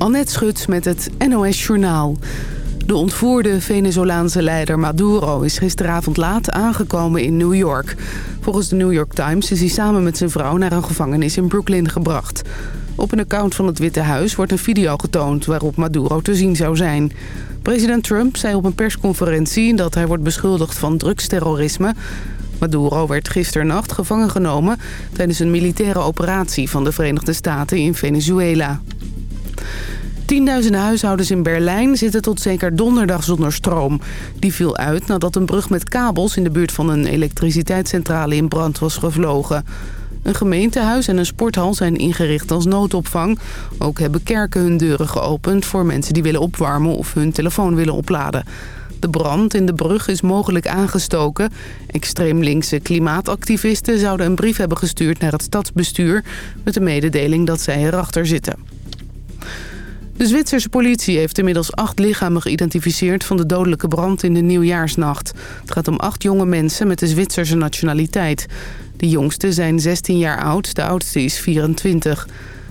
Annette Schut met het NOS Journaal. De ontvoerde Venezolaanse leider Maduro is gisteravond laat aangekomen in New York. Volgens de New York Times is hij samen met zijn vrouw naar een gevangenis in Brooklyn gebracht. Op een account van het Witte Huis wordt een video getoond waarop Maduro te zien zou zijn. President Trump zei op een persconferentie dat hij wordt beschuldigd van drugsterrorisme. Maduro werd gisternacht gevangen genomen tijdens een militaire operatie van de Verenigde Staten in Venezuela. Tienduizenden huishoudens in Berlijn zitten tot zeker donderdag zonder stroom. Die viel uit nadat een brug met kabels in de buurt van een elektriciteitscentrale in brand was gevlogen. Een gemeentehuis en een sporthal zijn ingericht als noodopvang. Ook hebben kerken hun deuren geopend voor mensen die willen opwarmen of hun telefoon willen opladen. De brand in de brug is mogelijk aangestoken. Extreem linkse klimaatactivisten zouden een brief hebben gestuurd naar het stadsbestuur... met de mededeling dat zij erachter zitten. De Zwitserse politie heeft inmiddels acht lichamen geïdentificeerd... van de dodelijke brand in de nieuwjaarsnacht. Het gaat om acht jonge mensen met de Zwitserse nationaliteit. De jongste zijn 16 jaar oud, de oudste is 24.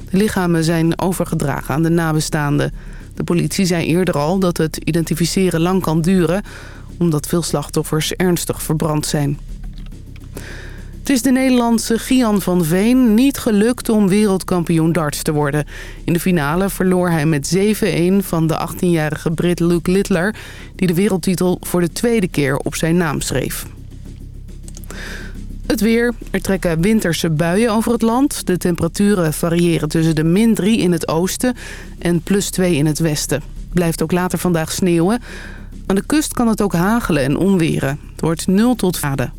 De lichamen zijn overgedragen aan de nabestaanden. De politie zei eerder al dat het identificeren lang kan duren... omdat veel slachtoffers ernstig verbrand zijn. Het is de Nederlandse Gian van Veen niet gelukt om wereldkampioen darts te worden. In de finale verloor hij met 7-1 van de 18-jarige Brit Luke Littler... die de wereldtitel voor de tweede keer op zijn naam schreef. Het weer. Er trekken winterse buien over het land. De temperaturen variëren tussen de min 3 in het oosten en plus 2 in het westen. Blijft ook later vandaag sneeuwen. Aan de kust kan het ook hagelen en onweren. Het wordt 0 tot graden.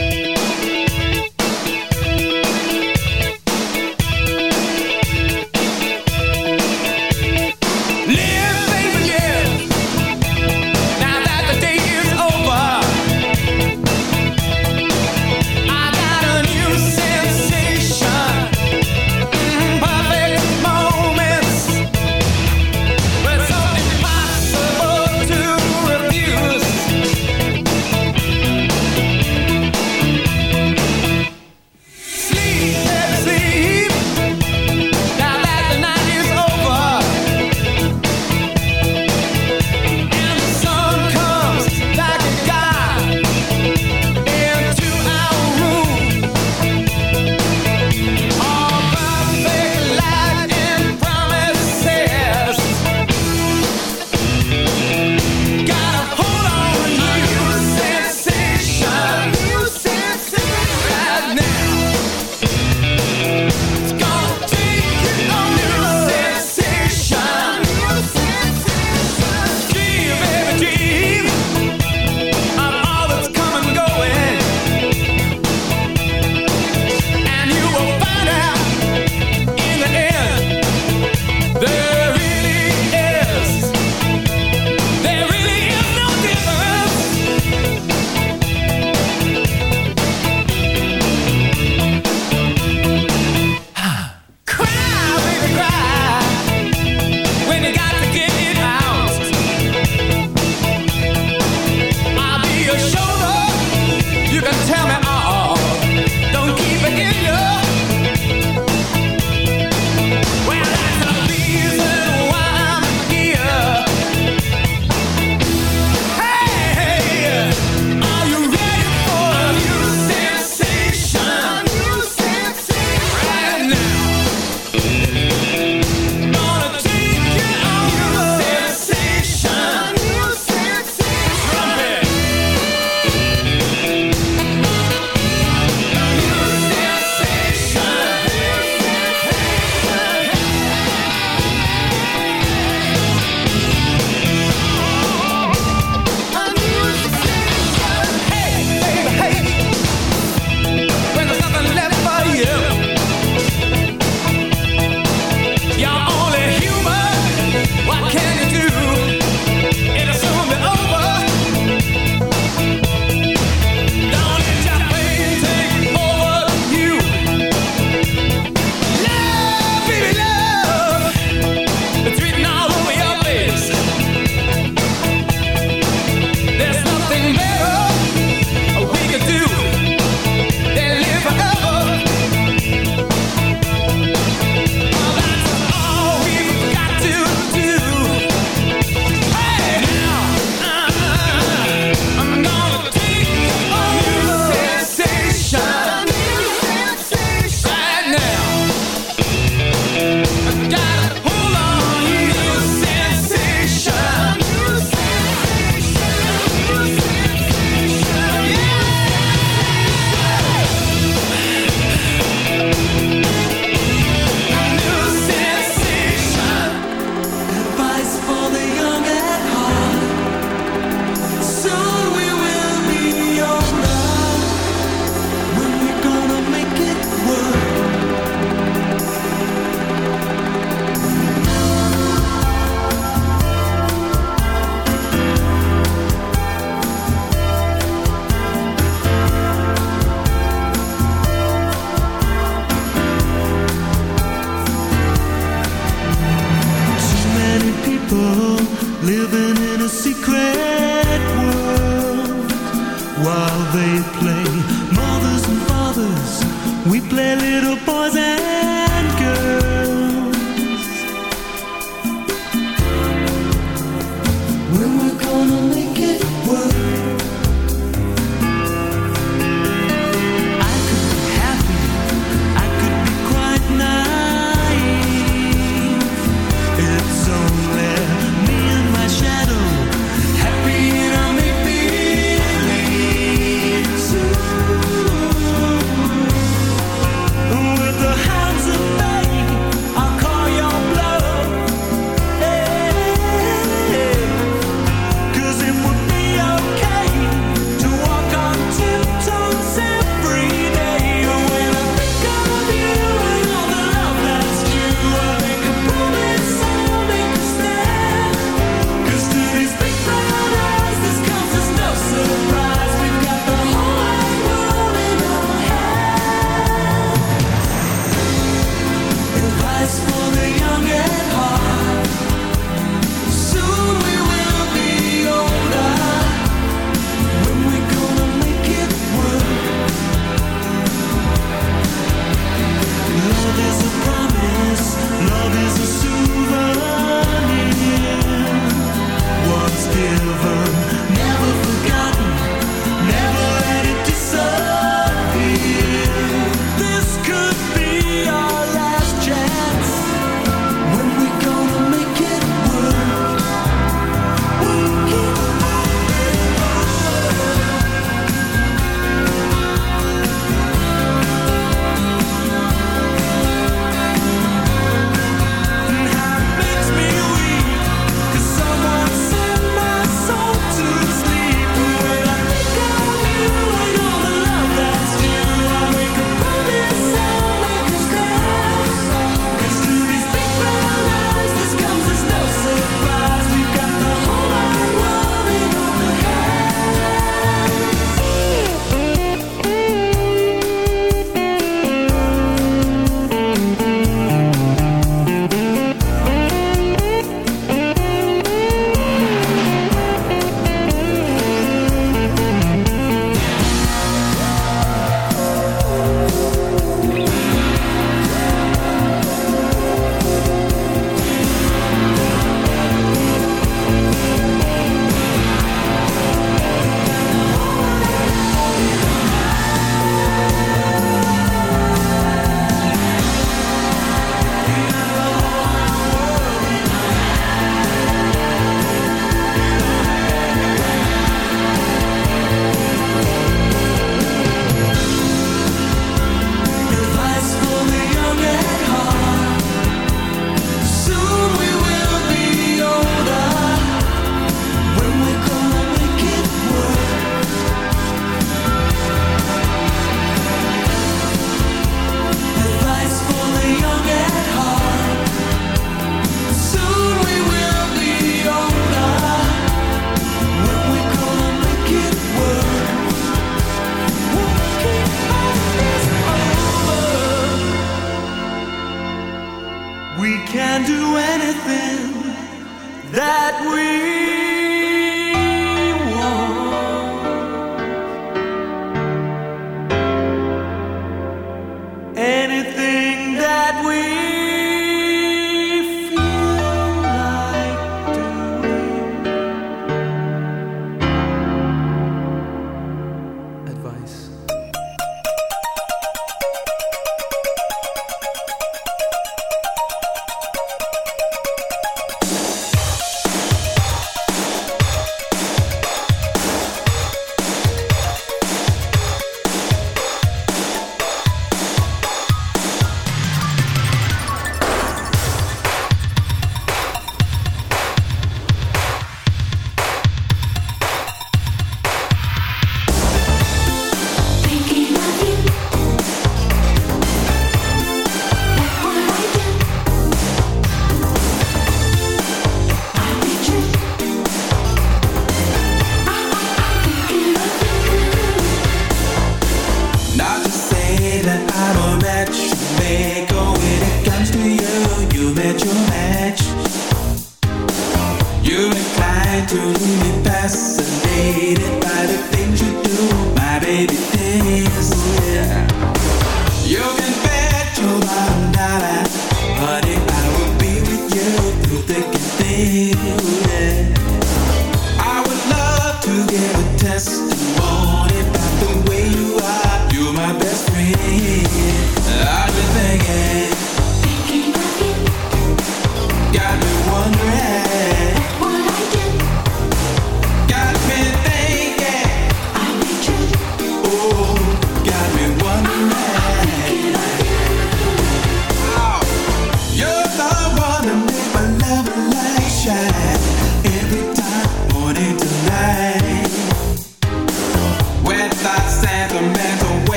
try to niet passen.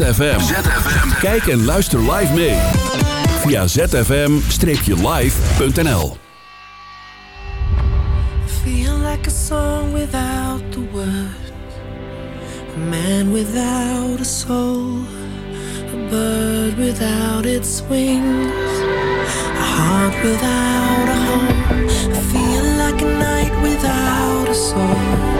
ZFM. Kijk en luister live mee. Via zfm-live.nl Feel like a song without the words. A man without a soul. A bird without its wings. A heart without a home. I feel like a night without a soul.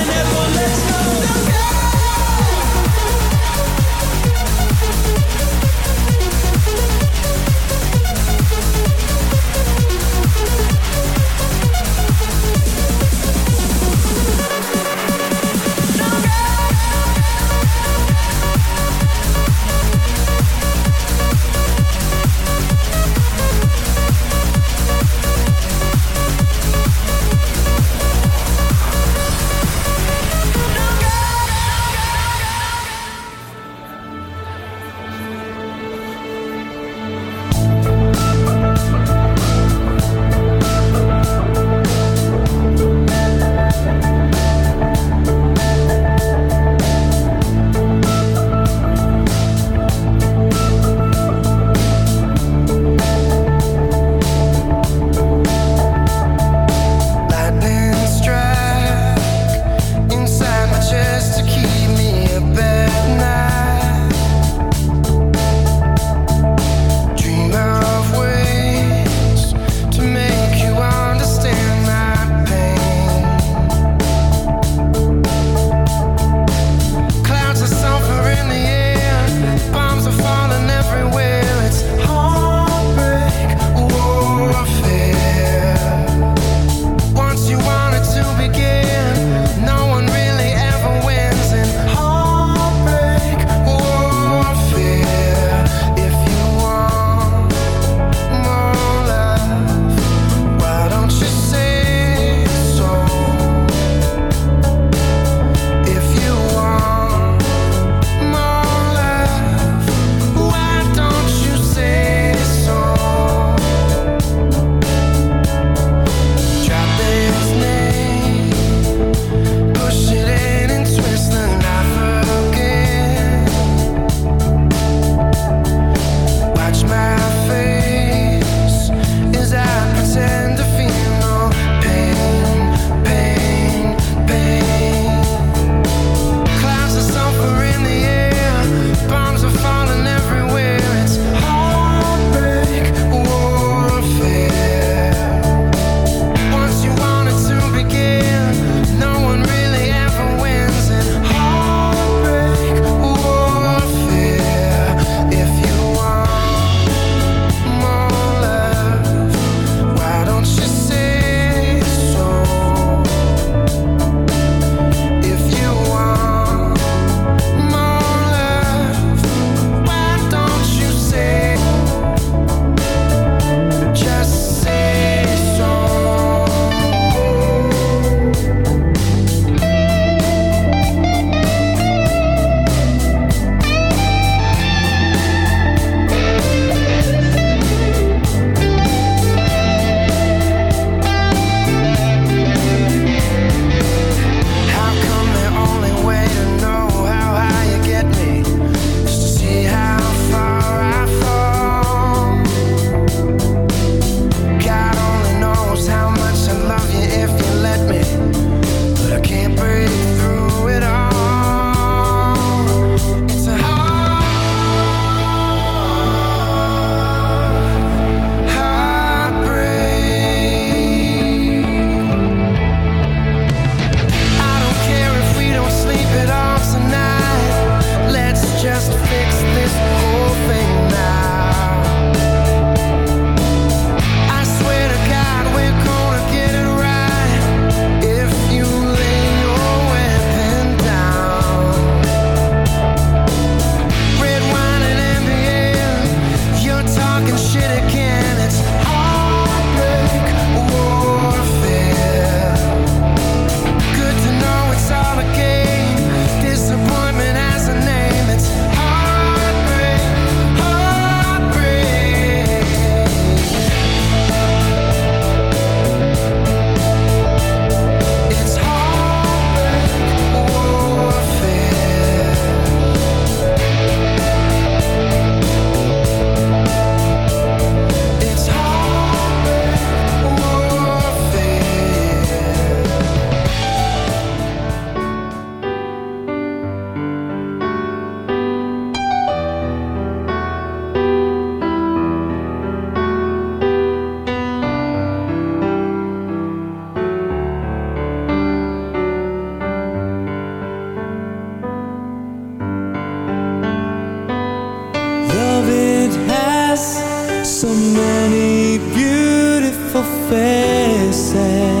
so many beautiful faces.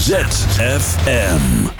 ZFM.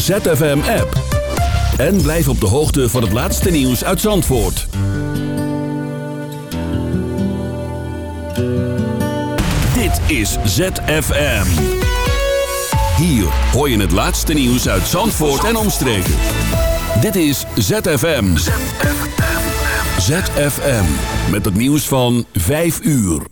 ZFM-app. En blijf op de hoogte van het laatste nieuws uit Zandvoort. Dit is ZFM. Hier hoor je het laatste nieuws uit Zandvoort en omstreken. Dit is ZFM. ZFM. Met het nieuws van 5 uur.